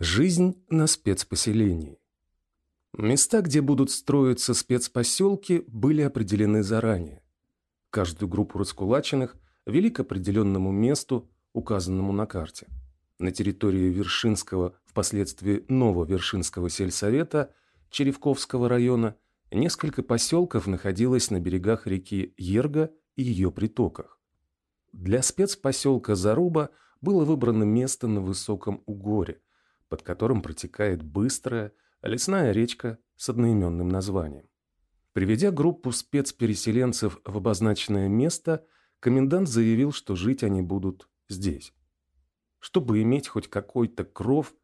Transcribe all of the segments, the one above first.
Жизнь на спецпоселении. Места, где будут строиться спецпоселки, были определены заранее. Каждую группу раскулаченных вели к определенному месту, указанному на карте. На территории Вершинского, впоследствии Нововершинского сельсовета Черевковского района, несколько поселков находилось на берегах реки Ерга и ее притоках. Для спецпоселка Заруба было выбрано место на высоком угоре – под которым протекает быстрая лесная речка с одноименным названием. Приведя группу спецпереселенцев в обозначенное место, комендант заявил, что жить они будут здесь. Чтобы иметь хоть какой-то кров,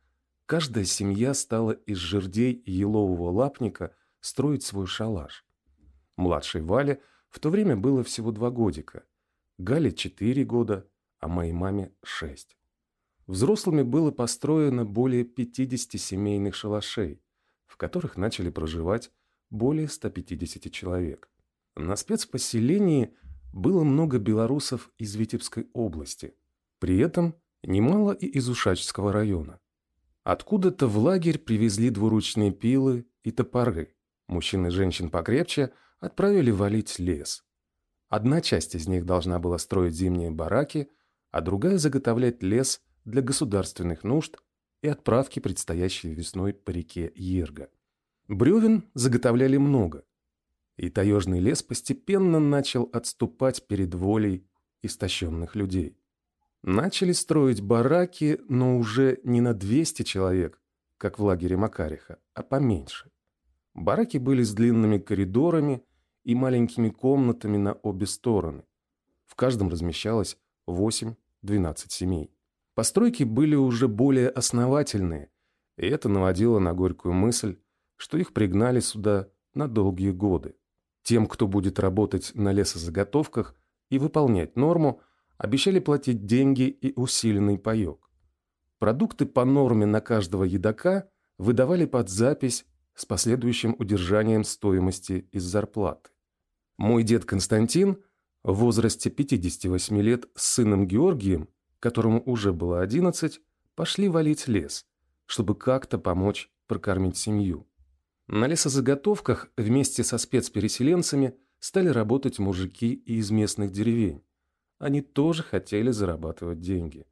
каждая семья стала из жердей елового лапника строить свой шалаш. Младшей Вале в то время было всего два годика, Гале четыре года, а моей маме шесть. Взрослыми было построено более 50 семейных шалашей, в которых начали проживать более 150 человек. На спецпоселении было много белорусов из Витебской области, при этом немало и из Ушачского района. Откуда-то в лагерь привезли двуручные пилы и топоры. Мужчин и женщин покрепче отправили валить лес. Одна часть из них должна была строить зимние бараки, а другая заготовлять лес – для государственных нужд и отправки предстоящей весной по реке Ерга. Бревен заготовляли много, и таежный лес постепенно начал отступать перед волей истощенных людей. Начали строить бараки, но уже не на 200 человек, как в лагере Макариха, а поменьше. Бараки были с длинными коридорами и маленькими комнатами на обе стороны. В каждом размещалось 8-12 семей. Постройки были уже более основательные, и это наводило на горькую мысль, что их пригнали сюда на долгие годы. Тем, кто будет работать на лесозаготовках и выполнять норму, обещали платить деньги и усиленный паёк. Продукты по норме на каждого едока выдавали под запись с последующим удержанием стоимости из зарплаты. Мой дед Константин в возрасте 58 лет с сыном Георгием которому уже было одиннадцать, пошли валить лес, чтобы как-то помочь прокормить семью. На лесозаготовках вместе со спецпереселенцами стали работать мужики из местных деревень. Они тоже хотели зарабатывать деньги.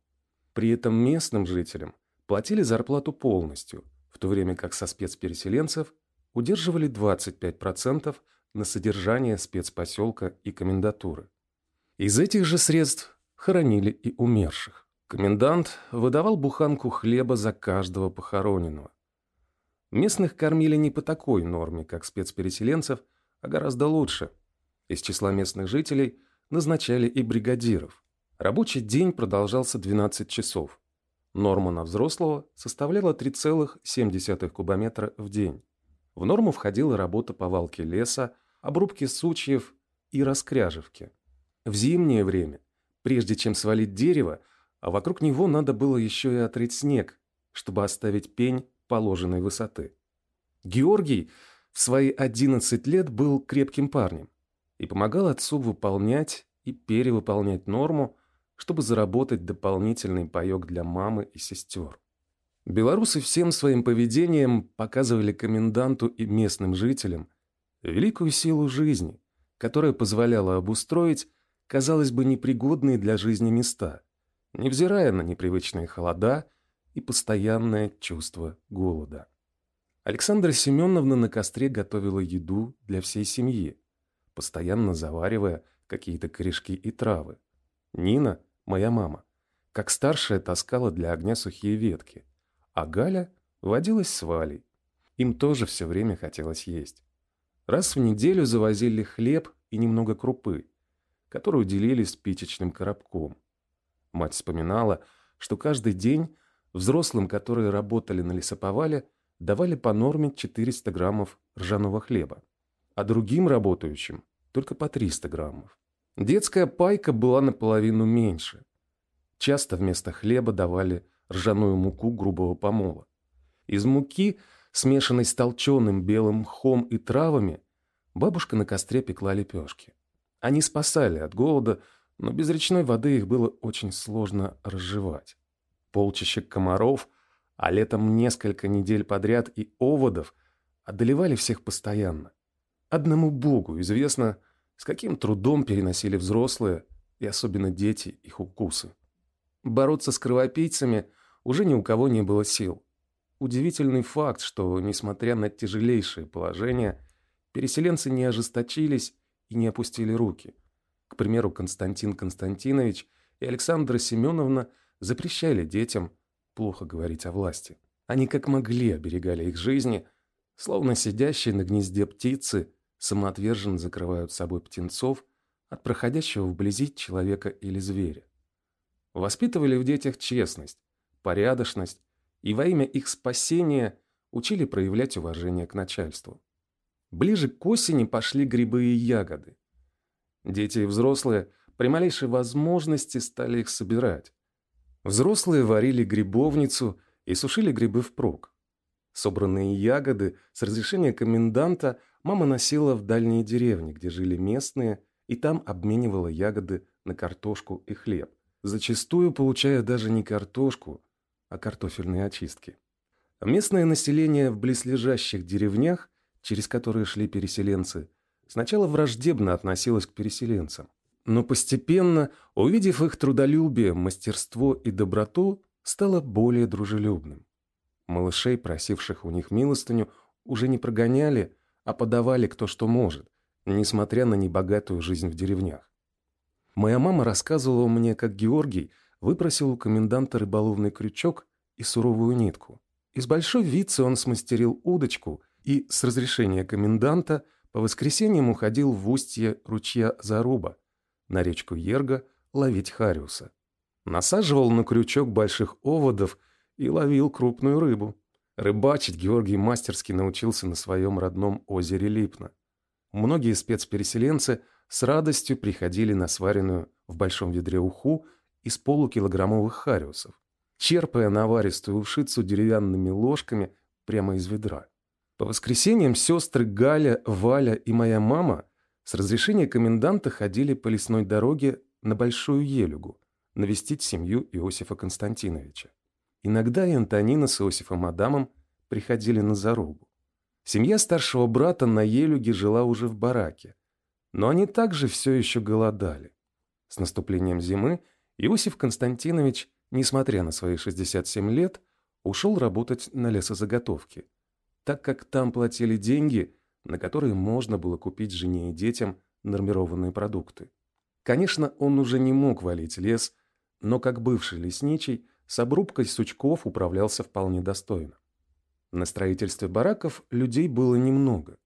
При этом местным жителям платили зарплату полностью, в то время как со спецпереселенцев удерживали 25% на содержание спецпоселка и комендатуры. Из этих же средств хоронили и умерших. Комендант выдавал буханку хлеба за каждого похороненного. Местных кормили не по такой норме, как спецпереселенцев, а гораздо лучше. Из числа местных жителей назначали и бригадиров. Рабочий день продолжался 12 часов. Норма на взрослого составляла 3,7 кубометра в день. В норму входила работа по валке леса, обрубке сучьев и раскряжевке. В зимнее время Прежде чем свалить дерево, а вокруг него надо было еще и отрыть снег, чтобы оставить пень положенной высоты. Георгий в свои 11 лет был крепким парнем и помогал отцу выполнять и перевыполнять норму, чтобы заработать дополнительный паёк для мамы и сестер. Белорусы всем своим поведением показывали коменданту и местным жителям великую силу жизни, которая позволяла обустроить казалось бы, непригодные для жизни места, невзирая на непривычные холода и постоянное чувство голода. Александра Семеновна на костре готовила еду для всей семьи, постоянно заваривая какие-то корешки и травы. Нина, моя мама, как старшая таскала для огня сухие ветки, а Галя водилась с Валей. Им тоже все время хотелось есть. Раз в неделю завозили хлеб и немного крупы, которую делили спичечным коробком. Мать вспоминала, что каждый день взрослым, которые работали на лесоповале, давали по норме 400 граммов ржаного хлеба, а другим работающим только по 300 граммов. Детская пайка была наполовину меньше. Часто вместо хлеба давали ржаную муку грубого помола. Из муки, смешанной с толченым белым мхом и травами, бабушка на костре пекла лепешки. Они спасали от голода, но без речной воды их было очень сложно разжевать. Полчища комаров а летом несколько недель подряд и оводов одолевали всех постоянно. Одному Богу известно, с каким трудом переносили взрослые, и особенно дети, их укусы. Бороться с кровопийцами уже ни у кого не было сил. Удивительный факт, что, несмотря на тяжелейшее положение, переселенцы не ожесточились и не опустили руки. К примеру, Константин Константинович и Александра Семеновна запрещали детям плохо говорить о власти. Они как могли оберегали их жизни, словно сидящие на гнезде птицы самоотверженно закрывают собой птенцов от проходящего вблизи человека или зверя. Воспитывали в детях честность, порядочность и во имя их спасения учили проявлять уважение к начальству. Ближе к осени пошли грибы и ягоды. Дети и взрослые при малейшей возможности стали их собирать. Взрослые варили грибовницу и сушили грибы впрок. Собранные ягоды с разрешения коменданта мама носила в дальние деревни, где жили местные, и там обменивала ягоды на картошку и хлеб, зачастую получая даже не картошку, а картофельные очистки. Местное население в близлежащих деревнях через которые шли переселенцы, сначала враждебно относилась к переселенцам. Но постепенно, увидев их трудолюбие, мастерство и доброту, стало более дружелюбным. Малышей, просивших у них милостыню, уже не прогоняли, а подавали кто что может, несмотря на небогатую жизнь в деревнях. Моя мама рассказывала мне, как Георгий выпросил у коменданта рыболовный крючок и суровую нитку. Из большой вицы он смастерил удочку и с разрешения коменданта по воскресеньям уходил в устье ручья Заруба на речку Ерга ловить хариуса. Насаживал на крючок больших оводов и ловил крупную рыбу. Рыбачить Георгий мастерски научился на своем родном озере Липно. Многие спецпереселенцы с радостью приходили на сваренную в большом ведре уху из полукилограммовых хариусов, черпая наваристую ушицу деревянными ложками прямо из ведра. По воскресеньям сестры Галя, Валя и моя мама с разрешения коменданта ходили по лесной дороге на Большую Елюгу навестить семью Иосифа Константиновича. Иногда и Антонина с Иосифом Адамом приходили на заругу. Семья старшего брата на Елюге жила уже в бараке, но они также все еще голодали. С наступлением зимы Иосиф Константинович, несмотря на свои 67 лет, ушел работать на лесозаготовки – так как там платили деньги, на которые можно было купить жене и детям нормированные продукты. Конечно, он уже не мог валить лес, но как бывший лесничий с обрубкой сучков управлялся вполне достойно. На строительстве бараков людей было немного.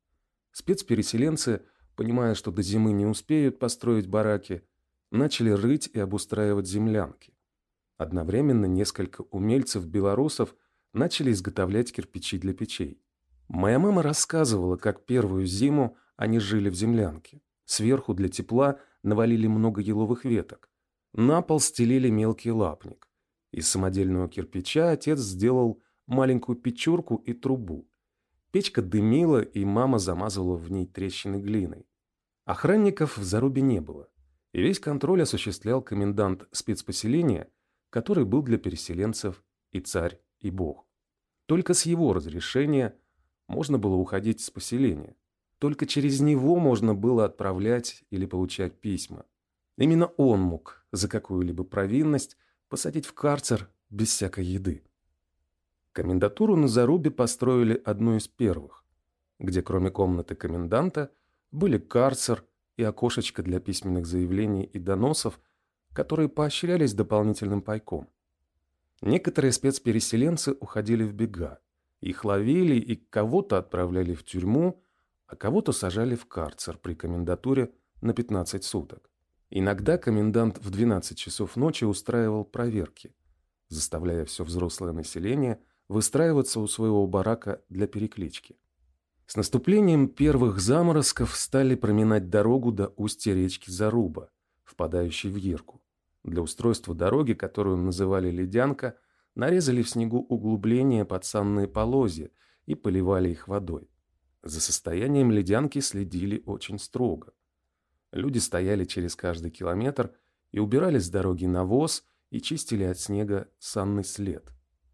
Спецпереселенцы, понимая, что до зимы не успеют построить бараки, начали рыть и обустраивать землянки. Одновременно несколько умельцев-белорусов начали изготовлять кирпичи для печей. Моя мама рассказывала, как первую зиму они жили в землянке. Сверху для тепла навалили много еловых веток. На пол стелили мелкий лапник. Из самодельного кирпича отец сделал маленькую печурку и трубу. Печка дымила, и мама замазывала в ней трещины глиной. Охранников в зарубе не было, и весь контроль осуществлял комендант спецпоселения, который был для переселенцев и царь, и бог. Только с его разрешения – можно было уходить с поселения. Только через него можно было отправлять или получать письма. Именно он мог за какую-либо провинность посадить в карцер без всякой еды. Комендатуру на Зарубе построили одну из первых, где кроме комнаты коменданта были карцер и окошечко для письменных заявлений и доносов, которые поощрялись дополнительным пайком. Некоторые спецпереселенцы уходили в бега. Их ловили и кого-то отправляли в тюрьму, а кого-то сажали в карцер при комендатуре на 15 суток. Иногда комендант в 12 часов ночи устраивал проверки, заставляя все взрослое население выстраиваться у своего барака для переклички. С наступлением первых заморозков стали проминать дорогу до устья речки Заруба, впадающей в Ерку. Для устройства дороги, которую называли Ледянка, нарезали в снегу углубления под санные полозья и поливали их водой. За состоянием ледянки следили очень строго. Люди стояли через каждый километр и убирали с дороги навоз и чистили от снега санный след.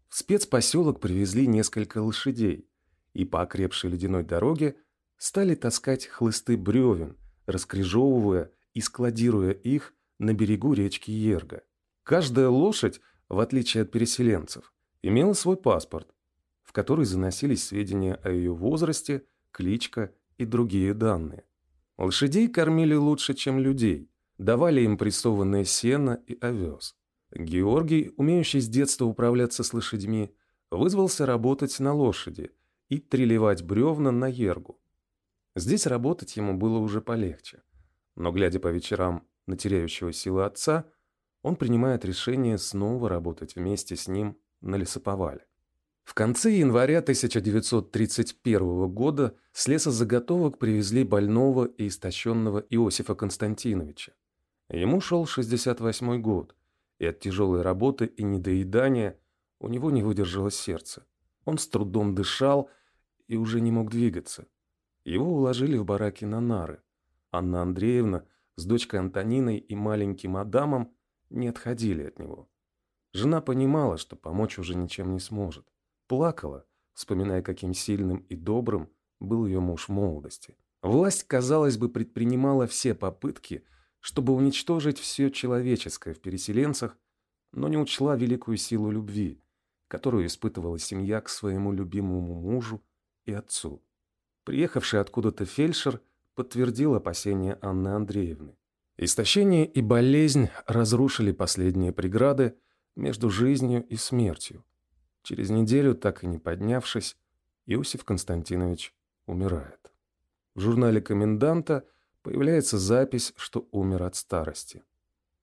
В спецпоселок привезли несколько лошадей, и по окрепшей ледяной дороге стали таскать хлысты бревен, раскрежевывая и складируя их на берегу речки Ерга. Каждая лошадь, в отличие от переселенцев, имела свой паспорт, в который заносились сведения о ее возрасте, кличка и другие данные. Лошадей кормили лучше, чем людей, давали им прессованное сено и овес. Георгий, умеющий с детства управляться с лошадьми, вызвался работать на лошади и трелевать бревна на ергу. Здесь работать ему было уже полегче. Но, глядя по вечерам на теряющего силы отца, он принимает решение снова работать вместе с ним на лесоповале. В конце января 1931 года с лесозаготовок привезли больного и истощенного Иосифа Константиновича. Ему шел 68 год, и от тяжелой работы и недоедания у него не выдержало сердце. Он с трудом дышал и уже не мог двигаться. Его уложили в бараке на нары. Анна Андреевна с дочкой Антониной и маленьким Адамом не отходили от него. Жена понимала, что помочь уже ничем не сможет. Плакала, вспоминая, каким сильным и добрым был ее муж в молодости. Власть, казалось бы, предпринимала все попытки, чтобы уничтожить все человеческое в переселенцах, но не учла великую силу любви, которую испытывала семья к своему любимому мужу и отцу. Приехавший откуда-то фельдшер подтвердил опасения Анны Андреевны. Истощение и болезнь разрушили последние преграды между жизнью и смертью. Через неделю, так и не поднявшись, Иосиф Константинович умирает. В журнале коменданта появляется запись, что умер от старости.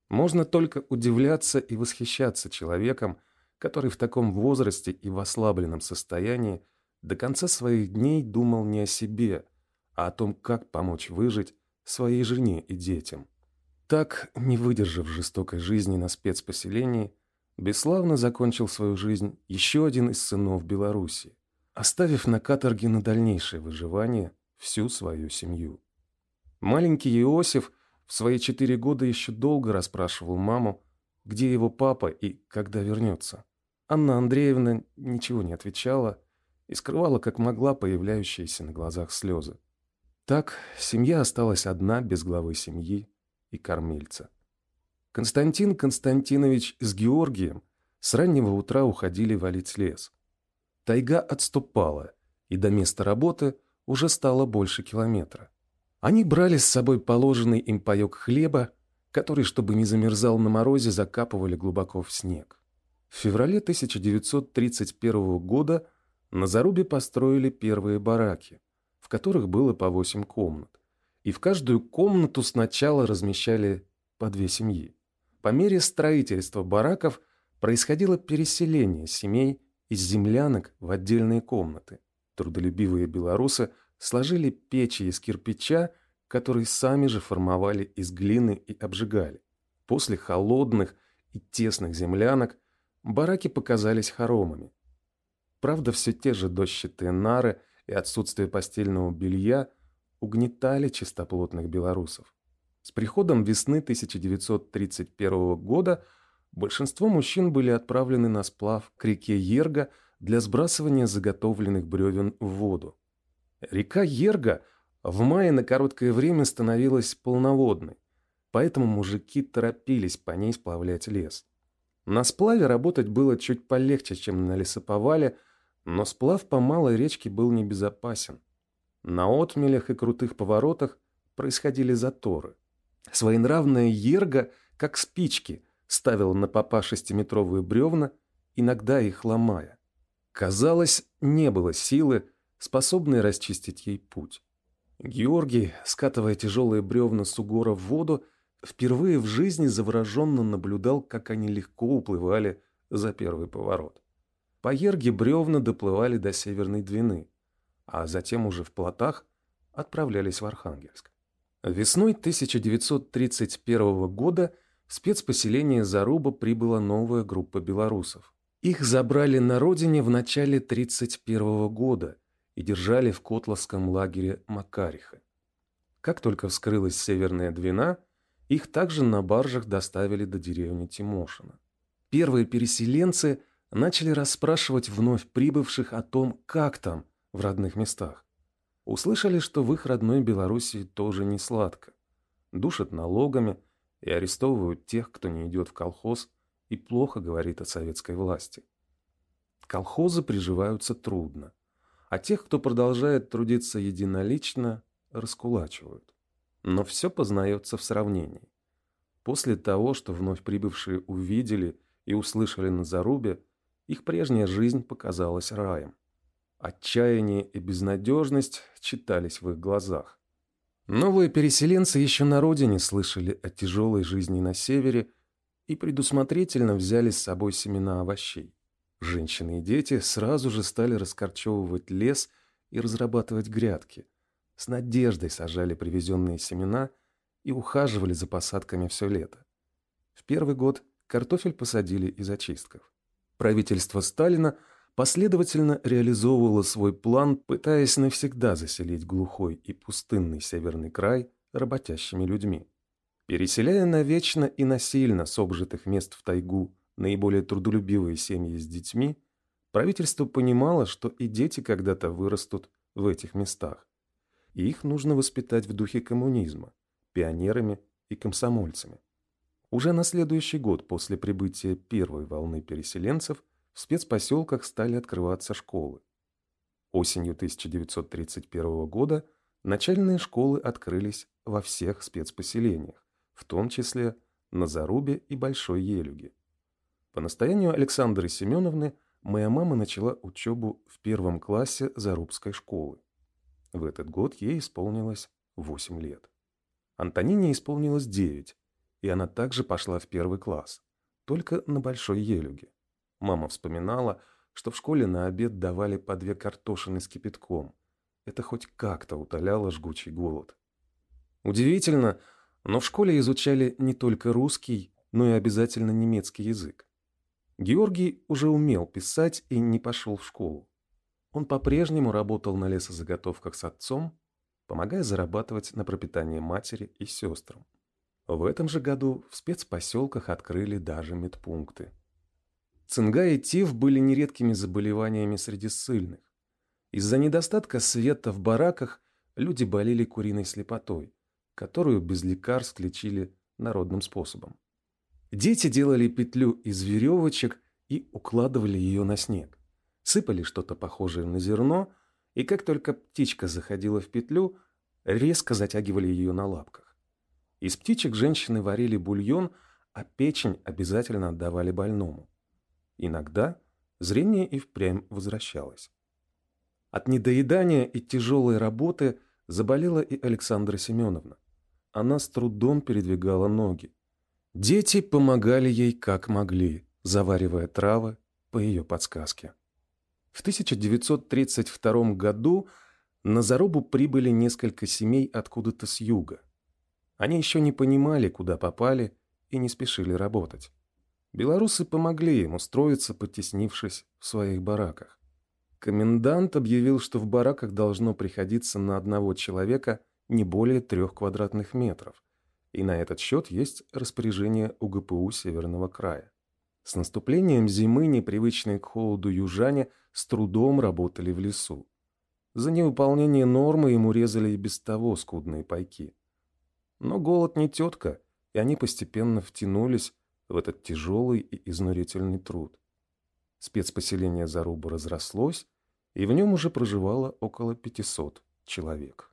Можно только удивляться и восхищаться человеком, который в таком возрасте и в ослабленном состоянии до конца своих дней думал не о себе, а о том, как помочь выжить своей жене и детям. Так, не выдержав жестокой жизни на спецпоселении, бесславно закончил свою жизнь еще один из сынов Беларуси, оставив на каторге на дальнейшее выживание всю свою семью. Маленький Иосиф в свои четыре года еще долго расспрашивал маму, где его папа и когда вернется. Анна Андреевна ничего не отвечала и скрывала как могла появляющиеся на глазах слезы. Так семья осталась одна без главы семьи и кормильца. Константин Константинович с Георгием с раннего утра уходили валить лес. Тайга отступала, и до места работы уже стало больше километра. Они брали с собой положенный им паёк хлеба, который, чтобы не замерзал на морозе, закапывали глубоко в снег. В феврале 1931 года на Зарубе построили первые бараки, в которых было по восемь комнат. И в каждую комнату сначала размещали по две семьи. По мере строительства бараков происходило переселение семей из землянок в отдельные комнаты. Трудолюбивые белорусы сложили печи из кирпича, которые сами же формовали из глины и обжигали. После холодных и тесных землянок бараки показались хоромами. Правда, все те же дощатые нары и отсутствие постельного белья угнетали чистоплотных белорусов. С приходом весны 1931 года большинство мужчин были отправлены на сплав к реке Ерга для сбрасывания заготовленных бревен в воду. Река Ерга в мае на короткое время становилась полноводной, поэтому мужики торопились по ней сплавлять лес. На сплаве работать было чуть полегче, чем на лесоповале, но сплав по малой речке был небезопасен. На отмелях и крутых поворотах происходили заторы. Своенравная Ерга, как спички, ставила на попа шестиметровые бревна, иногда их ломая. Казалось, не было силы, способной расчистить ей путь. Георгий, скатывая тяжелые бревна с угора в воду, впервые в жизни завороженно наблюдал, как они легко уплывали за первый поворот. По Ерге бревна доплывали до Северной Двины, а затем уже в плотах отправлялись в Архангельск. Весной 1931 года в спецпоселение Заруба прибыла новая группа белорусов. Их забрали на родине в начале 1931 года и держали в Котловском лагере Макариха. Как только вскрылась Северная Двина, их также на баржах доставили до деревни Тимошина. Первые переселенцы начали расспрашивать вновь прибывших о том, как там, в родных местах. Услышали, что в их родной Белоруссии тоже не сладко. Душат налогами и арестовывают тех, кто не идет в колхоз и плохо говорит о советской власти. Колхозы приживаются трудно, а тех, кто продолжает трудиться единолично, раскулачивают. Но все познается в сравнении. После того, что вновь прибывшие увидели и услышали на зарубе, их прежняя жизнь показалась раем. Отчаяние и безнадежность читались в их глазах. Новые переселенцы еще на родине слышали о тяжелой жизни на севере и предусмотрительно взяли с собой семена овощей. Женщины и дети сразу же стали раскорчевывать лес и разрабатывать грядки. С надеждой сажали привезенные семена и ухаживали за посадками все лето. В первый год картофель посадили из очистков. Правительство Сталина последовательно реализовывало свой план, пытаясь навсегда заселить глухой и пустынный северный край работящими людьми. Переселяя навечно и насильно с обжитых мест в тайгу наиболее трудолюбивые семьи с детьми, правительство понимало, что и дети когда-то вырастут в этих местах, и их нужно воспитать в духе коммунизма, пионерами и комсомольцами. Уже на следующий год после прибытия первой волны переселенцев в спецпоселках стали открываться школы. Осенью 1931 года начальные школы открылись во всех спецпоселениях, в том числе на Зарубе и Большой Елюге. По настоянию Александры Семеновны моя мама начала учебу в первом классе Зарубской школы. В этот год ей исполнилось 8 лет. Антонине исполнилось 9, и она также пошла в первый класс, только на Большой Елюге. Мама вспоминала, что в школе на обед давали по две картошины с кипятком. Это хоть как-то утоляло жгучий голод. Удивительно, но в школе изучали не только русский, но и обязательно немецкий язык. Георгий уже умел писать и не пошел в школу. Он по-прежнему работал на лесозаготовках с отцом, помогая зарабатывать на пропитание матери и сестрам. В этом же году в спецпоселках открыли даже медпункты. Цинга и тиф были нередкими заболеваниями среди ссыльных. Из-за недостатка света в бараках люди болели куриной слепотой, которую без лекарств лечили народным способом. Дети делали петлю из веревочек и укладывали ее на снег. Сыпали что-то похожее на зерно и как только птичка заходила в петлю, резко затягивали ее на лапках. Из птичек женщины варили бульон, а печень обязательно отдавали больному. Иногда зрение и впрямь возвращалось. От недоедания и тяжелой работы заболела и Александра Семеновна. Она с трудом передвигала ноги. Дети помогали ей как могли, заваривая травы по ее подсказке. В 1932 году на зарубу прибыли несколько семей откуда-то с юга. Они еще не понимали, куда попали, и не спешили работать. Белорусы помогли им устроиться, потеснившись в своих бараках. Комендант объявил, что в бараках должно приходиться на одного человека не более трех квадратных метров, и на этот счет есть распоряжение УГПУ Северного края. С наступлением зимы непривычные к холоду южане с трудом работали в лесу. За невыполнение нормы ему резали и без того скудные пайки. Но голод не тетка, и они постепенно втянулись в этот тяжелый и изнурительный труд. Спецпоселение Заруба разрослось, и в нем уже проживало около 500 человек.